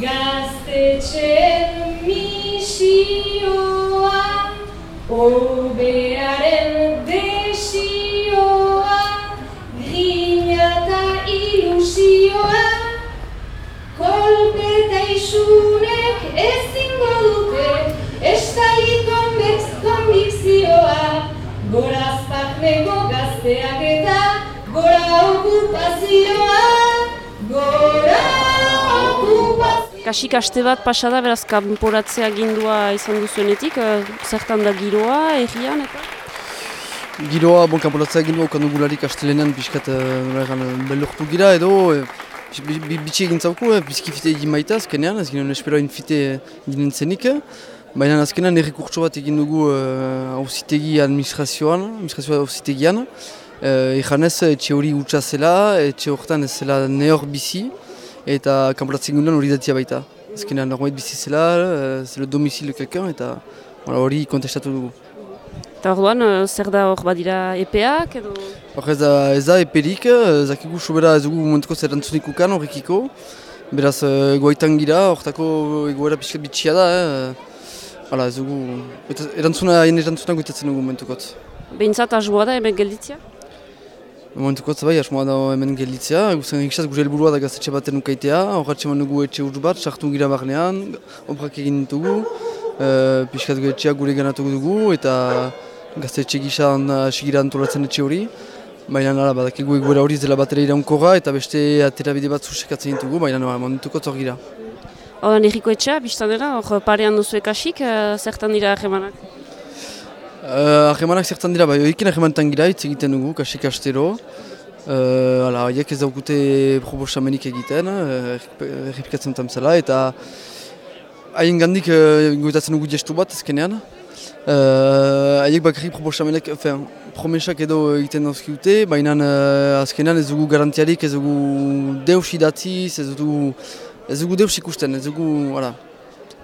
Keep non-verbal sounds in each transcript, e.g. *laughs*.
Gaztetxen misioa, obearen desioa, grina eta ilusioa, kolpe eta isunek ezingo Kasik aste bat pasada beraz kanporatzea gindua izan duzuenetik, eh, zertan da giroa, errian eta? Giroa, bon, kanporatzea gindua okan dugularik astelenean pixkat uh, belortu gira edo e, bi- bi- bitxi egin zauku, e, bizkifite egin baita azkenean, ez ginen espero infite ginen zenik. Baina azkenean errekurtso bat egin dugu uh, auzitegi administrazioan, administrazioa auzitegian. Uh, Ejanez, etxe hori utxa zela, etxe horretan ez zela nehor bizi, eta kanporatzen ginduan hori datia baita. Azkenean normait bizi zela, uh, zela domizile kelken, eta voilà, hori kontestatu dugu. Eta orduan, eh, zer da hor badira epeak edo? Hor ez da, ez da eperik, eh, zakigu sobera ez dugu momentuko zerrantzunik ukan horrekiko. Beraz, eh, goaitan gira, hortako egoera pixka bitxia da. Eh. Hala, ez dugu, erantzuna, erantzuna goitatzen dugu momentukot. Behintzat asboa da hemen gelditzea? Momentukot bai, asmoa da hemen gelditzea, guzen egizaz gure helburua da gaztetxe baten ukaitea, horretxe dugu etxe urdu bat, sartu gira barnean, obrak egin ditugu, uh, pixkat gure etxeak gure ganatu dugu, eta gaztetxe gisa sigira antolatzen etxe hori. Baina nara, badakigu egoera hori ez dela batera iraunkorra eta beste aterabide bat zusekatzen ditugu, baina nara, momentukot hor gira. Orduan erriko etxea, biztan dira, hor parean duzu kasik, eh, zertan dira Uh, Ahemanak zertan dira, bai, oiken ahemanetan gira, hitz egiten dugu, kasik astero. Uh, ala, haiek ez daukute proposamenik egiten, uh, errepikatzen tamzela, eta haien gandik uh, goitatzen dugu gestu bat ezkenean. Uh, haiek bakarrik proposamenek, enfin, promesak edo egiten dauzkiute, baina uh, azkenean ez dugu garantiarik, ez dugu deus idatziz, ez dugu, ez dugu deus ikusten, ez dugu, voilà.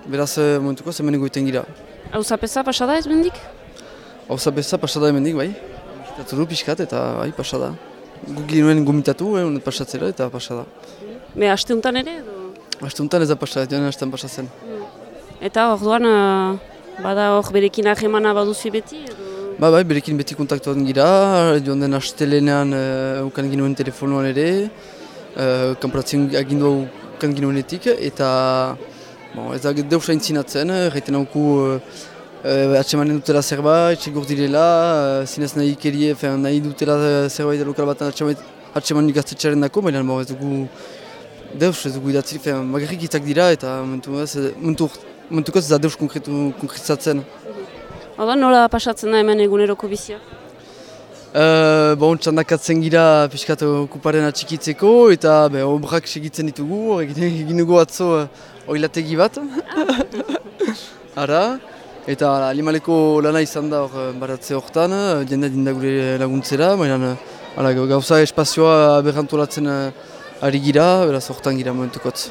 Beraz, uh, momentuko zemen egoiten gira. Hau zapesa pasada ez bendik? Hau zabeza pasada hemendik, bai. Gitatu du pixkat eta bai, pasada. Guk ginuen gomitatu, eh, pasatzera eta pasada. Be, aste untan ere edo? Aste honetan ez da pasada, joan hasten pasatzen. Eta orduan, eh, bada hor berekin ahemana baduzu beti edo? Ba, bai, berekin beti kontaktuan gira, joan den astelenean uh, ukan ginuen telefonoan ere, uh, kanporatzen agindua ukan ginuenetik, eta bon, ez da deus aintzinatzen, erraiten hauku uh, uh, atsemanen dutela zerbait, txegur direla, uh, zinez nahi ikerie, fean, nahi dutela zerbait lokal batan atseman gaztetxearen dako, baina bon, ez dugu deus, ez dugu idatzi, magarrik hitzak dira, eta momentu, ez, da deus konkretu, konkretizatzen. Orduan, nola pasatzen da hemen eguneroko bizia? Uh, bon, txandakatzen gira pixkat okuparen atxikitzeko eta be, obrak segitzen ditugu, egin egin dugu atzo uh, oilategi bat. *laughs* Ara, eta animaleko lana izan da hor uh, baratze hortan, uh, jende dinda gure laguntzera, baina ala, gauza espazioa berrantolatzen ari gira, beraz hortan gira momentukotz.